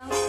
Oh.